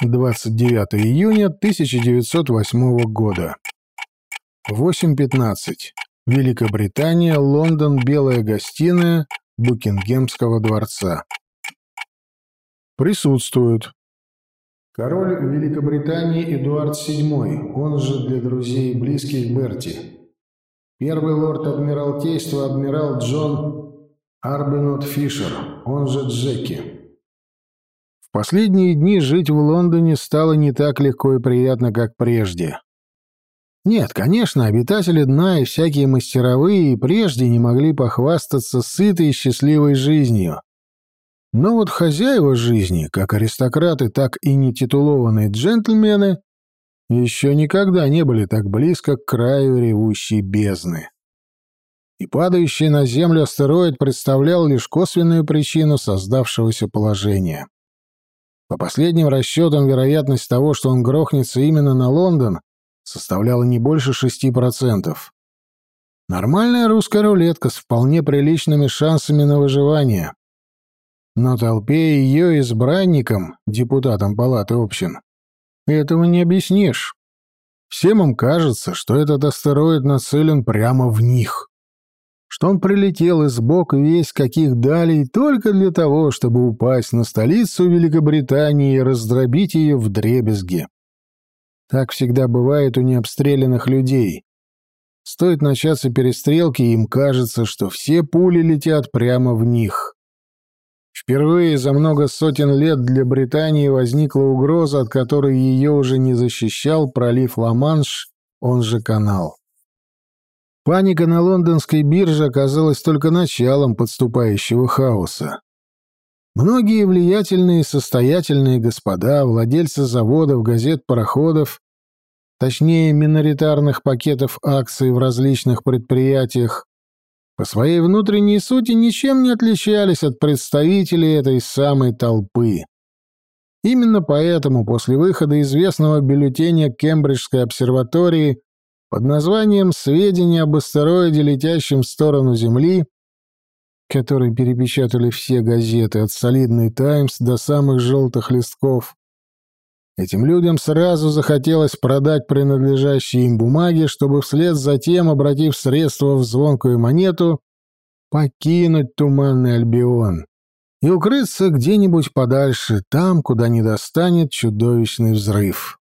29 июня 1908 года. 8.15. Великобритания, Лондон, Белая гостиная Букингемского дворца. Присутствуют. Король Великобритании Эдуард VII, он же для друзей и близких Берти. Первый лорд Адмиралтейства адмирал Джон Арбенот Фишер, он же Джеки. Последние дни жить в Лондоне стало не так легко и приятно, как прежде. Нет, конечно, обитатели дна и всякие мастеровые и прежде не могли похвастаться сытой и счастливой жизнью. Но вот хозяева жизни, как аристократы, так и нетитулованные джентльмены, еще никогда не были так близко к краю ревущей бездны. И падающий на Землю астероид представлял лишь косвенную причину создавшегося положения. По последним расчетам, вероятность того, что он грохнется именно на Лондон, составляла не больше 6%. Нормальная русская рулетка с вполне приличными шансами на выживание. Но толпе ее избранникам, депутатам Палаты общин, этого не объяснишь. Всем им кажется, что этот астероид нацелен прямо в них. Что он прилетел из бок весь каких далей только для того, чтобы упасть на столицу Великобритании и раздробить ее в дребезги. Так всегда бывает у необстрелянных людей. Стоит начаться перестрелки, им кажется, что все пули летят прямо в них. Впервые за много сотен лет для Британии возникла угроза, от которой ее уже не защищал пролив Ла-Манш, он же канал. Паника на лондонской бирже оказалась только началом подступающего хаоса. Многие влиятельные и состоятельные господа, владельцы заводов, газет, пароходов, точнее миноритарных пакетов акций в различных предприятиях, по своей внутренней сути ничем не отличались от представителей этой самой толпы. Именно поэтому после выхода известного бюллетеня Кембриджской обсерватории под названием «Сведения об астероиде, летящем в сторону Земли», который перепечатали все газеты от «Солидный Таймс» до самых желтых листков, Этим людям сразу захотелось продать принадлежащие им бумаги, чтобы вслед за тем, обратив средства в звонкую монету, покинуть туманный Альбион и укрыться где-нибудь подальше, там, куда не достанет чудовищный взрыв.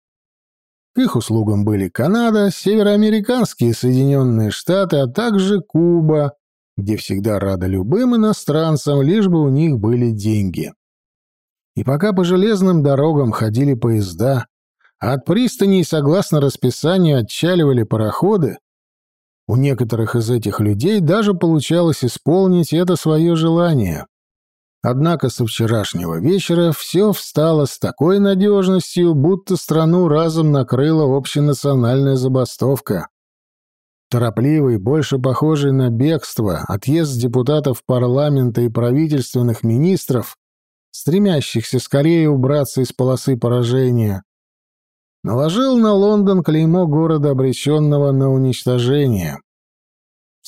К их услугам были Канада, североамериканские Соединенные Штаты, а также Куба, где всегда рада любым иностранцам, лишь бы у них были деньги. И пока по железным дорогам ходили поезда, а от пристаней, согласно расписанию, отчаливали пароходы, у некоторых из этих людей даже получалось исполнить это свое желание. Однако со вчерашнего вечера все встало с такой надежностью, будто страну разом накрыла общенациональная забастовка. Торопливый, больше похожий на бегство, отъезд депутатов парламента и правительственных министров стремящихся скорее убраться из полосы поражения, наложил на Лондон клеймо города, обреченного на уничтожение.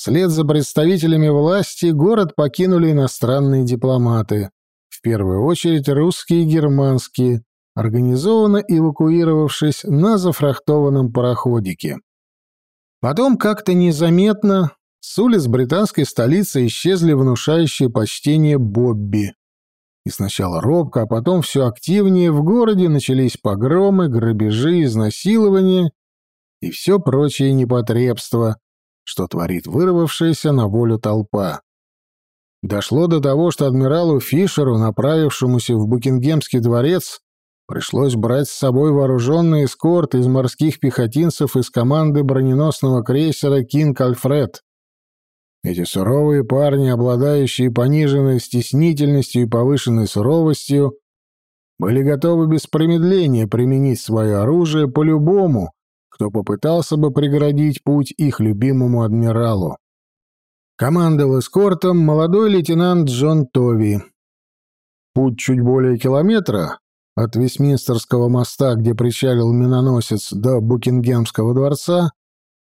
Вслед за представителями власти город покинули иностранные дипломаты, в первую очередь русские и германские, организованно эвакуировавшись на зафрахтованном пароходике. Потом как-то незаметно с улиц британской столицы исчезли внушающие почтение Бобби, и сначала робко, а потом все активнее в городе начались погромы, грабежи, изнасилования и все прочее непотребство, что творит вырвавшаяся на волю толпа. Дошло до того, что адмиралу Фишеру, направившемуся в Букингемский дворец, пришлось брать с собой вооруженный эскорт из морских пехотинцев из команды броненосного крейсера «Кинг Альфред». Эти суровые парни, обладающие пониженной стеснительностью и повышенной суровостью, были готовы без промедления применить свое оружие по любому, кто попытался бы преградить путь их любимому адмиралу. Командовал эскортом молодой лейтенант Джон Тови. Путь чуть более километра от Вестминстерского моста, где причалил миноносец, до Букингемского дворца,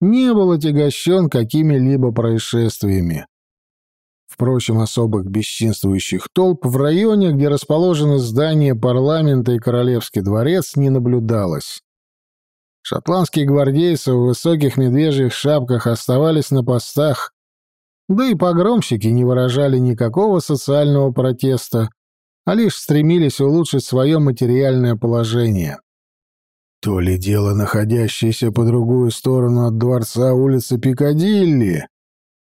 не был отягощен какими-либо происшествиями. Впрочем, особых бесчинствующих толп в районе, где расположены здания парламента и королевский дворец, не наблюдалось. Шотландские гвардейцы в высоких медвежьих шапках оставались на постах, да и погромщики не выражали никакого социального протеста, а лишь стремились улучшить свое материальное положение. То ли дело находящееся по другую сторону от дворца улицы Пикадилли,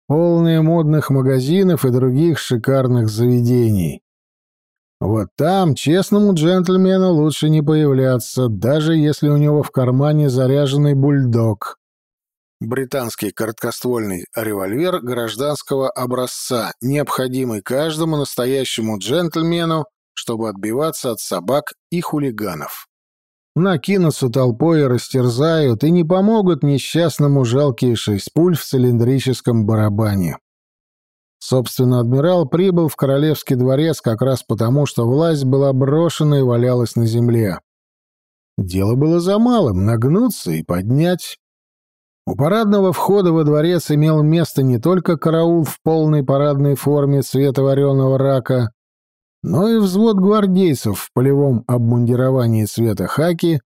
полные модных магазинов и других шикарных заведений. Вот там честному джентльмену лучше не появляться, даже если у него в кармане заряженный бульдог. Британский короткоствольный револьвер гражданского образца, необходимый каждому настоящему джентльмену, чтобы отбиваться от собак и хулиганов. Накинутся толпой и растерзают, и не помогут несчастному жалкие шесть пуль в цилиндрическом барабане. Собственно, адмирал прибыл в королевский дворец как раз потому, что власть была брошена и валялась на земле. Дело было за малым — нагнуться и поднять. У парадного входа во дворец имел место не только караул в полной парадной форме цвета вареного рака, но и взвод гвардейцев в полевом обмундировании цвета хаки,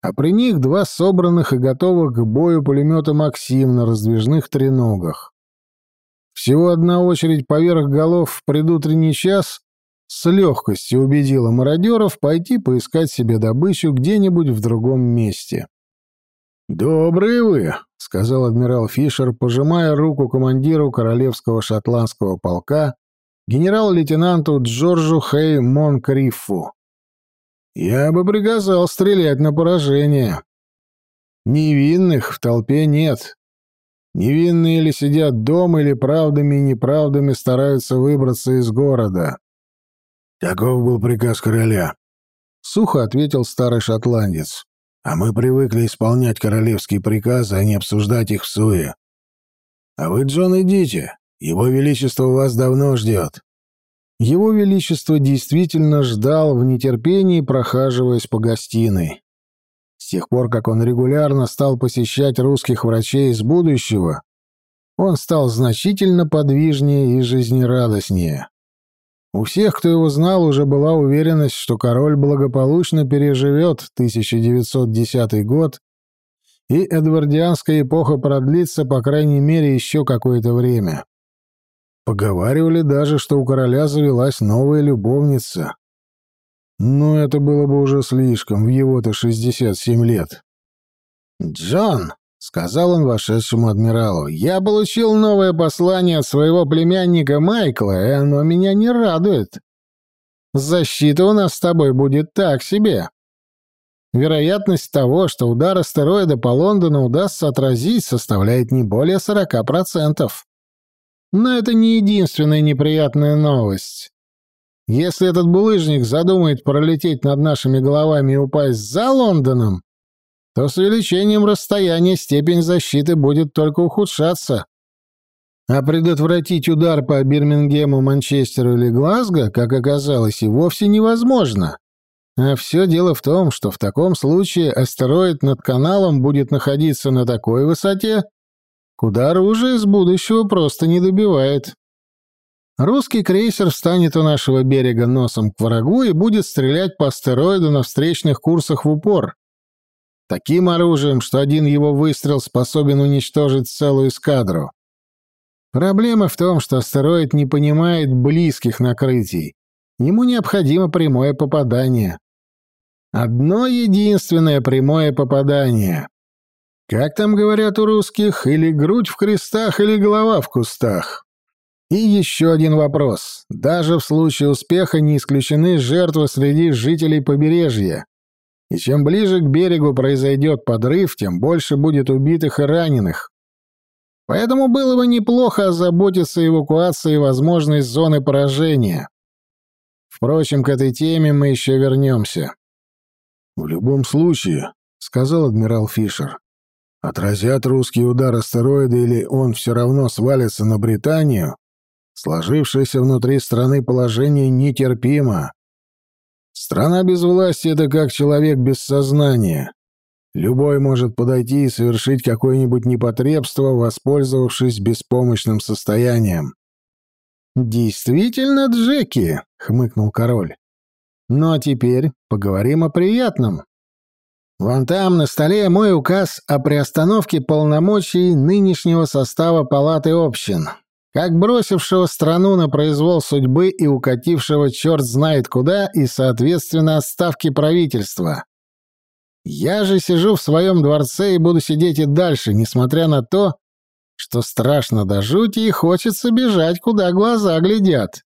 а при них два собранных и готовых к бою пулемета «Максим» на раздвижных треногах. Всего одна очередь поверх голов в предутренний час с легкостью убедила мародеров пойти поискать себе добычу где-нибудь в другом месте. «Добрые вы», — сказал адмирал Фишер, пожимая руку командиру королевского шотландского полка, генерал-лейтенанту Джорджу Хей Монкриффу. «Я бы приказал стрелять на поражение. Невинных в толпе нет, Невинные или сидят дома, или правдами и неправдами стараются выбраться из города. Таков был приказ короля. Сухо ответил старый шотландец. А мы привыкли исполнять королевские приказы, а не обсуждать их в суе. А вы, Джон, идите. Его Величество вас давно ждет. Его Величество действительно ждал в нетерпении, прохаживаясь по гостиной. Тех пор, как он регулярно стал посещать русских врачей из будущего, он стал значительно подвижнее и жизнерадостнее. У всех, кто его знал, уже была уверенность, что король благополучно переживет 1910 год, и эдвардианская эпоха продлится, по крайней мере, еще какое-то время. Поговаривали даже, что у короля завелась новая любовница. Но это было бы уже слишком, в его-то 67 лет. «Джон», — сказал он вошедшему адмиралу, — «я получил новое послание от своего племянника Майкла, и оно меня не радует. Защита у нас с тобой будет так себе. Вероятность того, что удар астероида по Лондону удастся отразить, составляет не более 40%. Но это не единственная неприятная новость. Если этот булыжник задумает пролететь над нашими головами и упасть за Лондоном, то с увеличением расстояния степень защиты будет только ухудшаться. А предотвратить удар по Бирмингему, Манчестеру или Глазго, как оказалось, и вовсе невозможно. А все дело в том, что в таком случае астероид над каналом будет находиться на такой высоте, куда оружие из будущего просто не добивает. Русский крейсер встанет у нашего берега носом к врагу и будет стрелять по астероиду на встречных курсах в упор. Таким оружием, что один его выстрел способен уничтожить целую эскадру. Проблема в том, что астероид не понимает близких накрытий. Ему необходимо прямое попадание. Одно единственное прямое попадание. Как там говорят у русских, или грудь в крестах, или голова в кустах. И еще один вопрос. Даже в случае успеха не исключены жертвы среди жителей побережья. И чем ближе к берегу произойдет подрыв, тем больше будет убитых и раненых. Поэтому было бы неплохо озаботиться эвакуацией возможной зоны поражения. Впрочем, к этой теме мы еще вернемся. «В любом случае», — сказал адмирал Фишер, — «отразят русский удар астероида или он все равно свалится на Британию, Сложившееся внутри страны положение нетерпимо. Страна без власти — это как человек без сознания. Любой может подойти и совершить какое-нибудь непотребство, воспользовавшись беспомощным состоянием. «Действительно, Джеки», — хмыкнул король. «Ну а теперь поговорим о приятном. Вон там на столе мой указ о приостановке полномочий нынешнего состава Палаты общин, как бросившего страну на произвол судьбы и укатившего черт знает куда и, соответственно, отставки правительства. Я же сижу в своем дворце и буду сидеть и дальше, несмотря на то, что страшно до жути и хочется бежать, куда глаза глядят.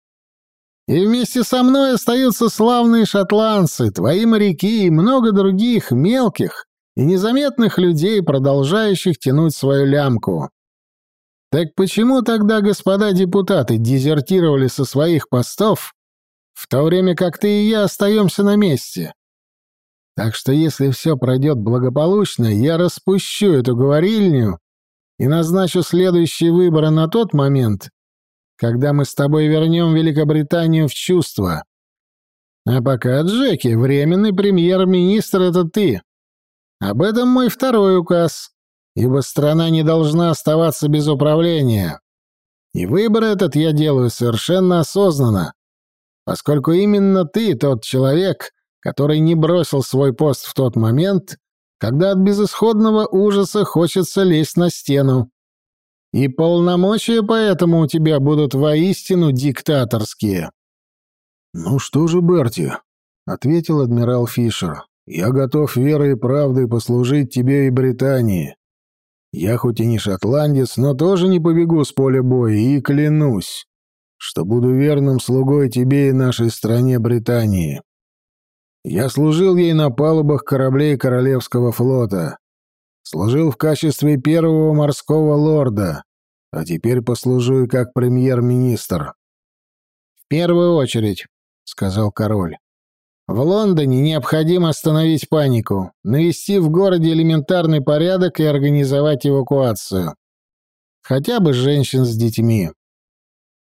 И вместе со мной остаются славные шотландцы, твои моряки и много других мелких и незаметных людей, продолжающих тянуть свою лямку. Так почему тогда господа депутаты дезертировали со своих постов, в то время как ты и я остаемся на месте? Так что если все пройдет благополучно, я распущу эту говорильню и назначу следующие выборы на тот момент, когда мы с тобой вернем Великобританию в чувство. А пока, Джеки, временный премьер-министр — это ты. Об этом мой второй указ, ибо страна не должна оставаться без управления. И выбор этот я делаю совершенно осознанно, поскольку именно ты тот человек, который не бросил свой пост в тот момент, когда от безысходного ужаса хочется лезть на стену. И полномочия поэтому у тебя будут воистину диктаторские. «Ну что же, Берти», — ответил адмирал Фишер, — «я готов верой и правдой послужить тебе и Британии. Я хоть и не шотландец, но тоже не побегу с поля боя и клянусь, что буду верным слугой тебе и нашей стране Британии. Я служил ей на палубах кораблей Королевского флота. Служил в качестве первого морского лорда, а теперь послужу и как премьер-министр. «В первую очередь», — сказал король. «В Лондоне необходимо остановить панику, навести в городе элементарный порядок и организовать эвакуацию. Хотя бы женщин с детьми.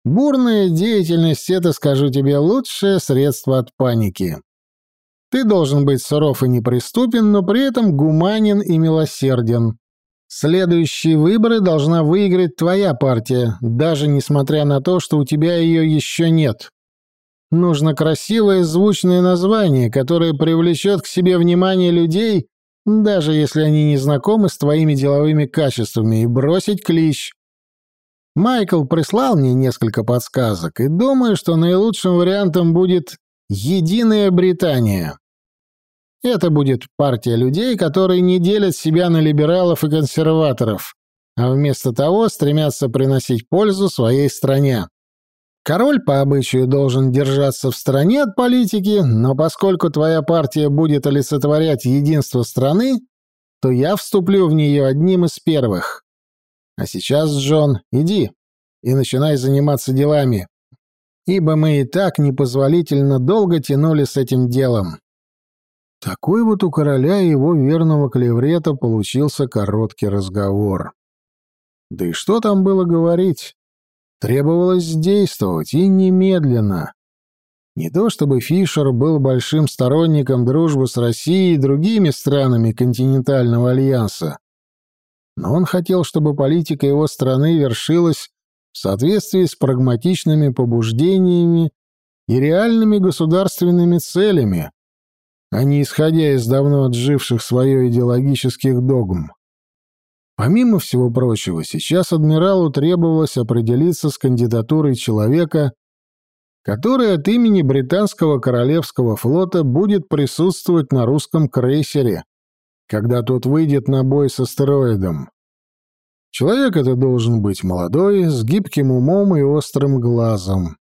Бурная деятельность — это, скажу тебе, лучшее средство от паники. Ты должен быть суров и неприступен, но при этом гуманен и милосерден. Следующие выборы должна выиграть твоя партия, даже несмотря на то, что у тебя ее еще нет. Нужно красивое звучное название, которое привлечет к себе внимание людей, даже если они не знакомы с твоими деловыми качествами, и бросить клич. Майкл прислал мне несколько подсказок, и думаю, что наилучшим вариантом будет «Единая Британия». Это будет партия людей, которые не делят себя на либералов и консерваторов, а вместо того стремятся приносить пользу своей стране. Король по обычаю должен держаться в стороне от политики, но поскольку твоя партия будет олицетворять единство страны, то я вступлю в нее одним из первых. А сейчас, Джон, иди и начинай заниматься делами, ибо мы и так непозволительно долго тянули с этим делом. Такой вот у короля и его верного клеврета получился короткий разговор. Да и что там было говорить? Требовалось действовать, и немедленно. Не то чтобы Фишер был большим сторонником дружбы с Россией и другими странами континентального альянса, но он хотел, чтобы политика его страны вершилась в соответствии с прагматичными побуждениями и реальными государственными целями, а не исходя из давно отживших свое идеологических догм. Помимо всего прочего, сейчас адмиралу требовалось определиться с кандидатурой человека, который от имени британского королевского флота будет присутствовать на русском крейсере, когда тот выйдет на бой с астероидом. Человек это должен быть молодой, с гибким умом и острым глазом.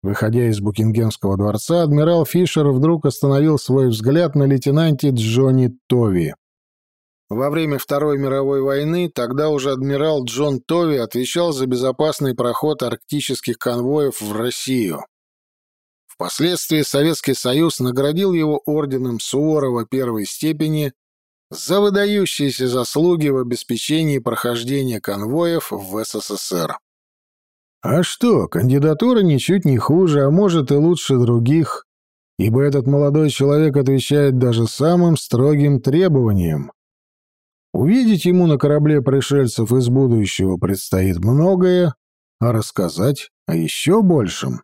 Выходя из Букингемского дворца, адмирал Фишер вдруг остановил свой взгляд на лейтенанте Джонни Тови. Во время Второй мировой войны тогда уже адмирал Джон Тови отвечал за безопасный проход арктических конвоев в Россию. Впоследствии Советский Союз наградил его орденом Суворова первой степени за выдающиеся заслуги в обеспечении прохождения конвоев в СССР. А что, кандидатура ничуть не хуже, а может и лучше других, ибо этот молодой человек отвечает даже самым строгим требованиям. Увидеть ему на корабле пришельцев из будущего предстоит многое, а рассказать а еще большим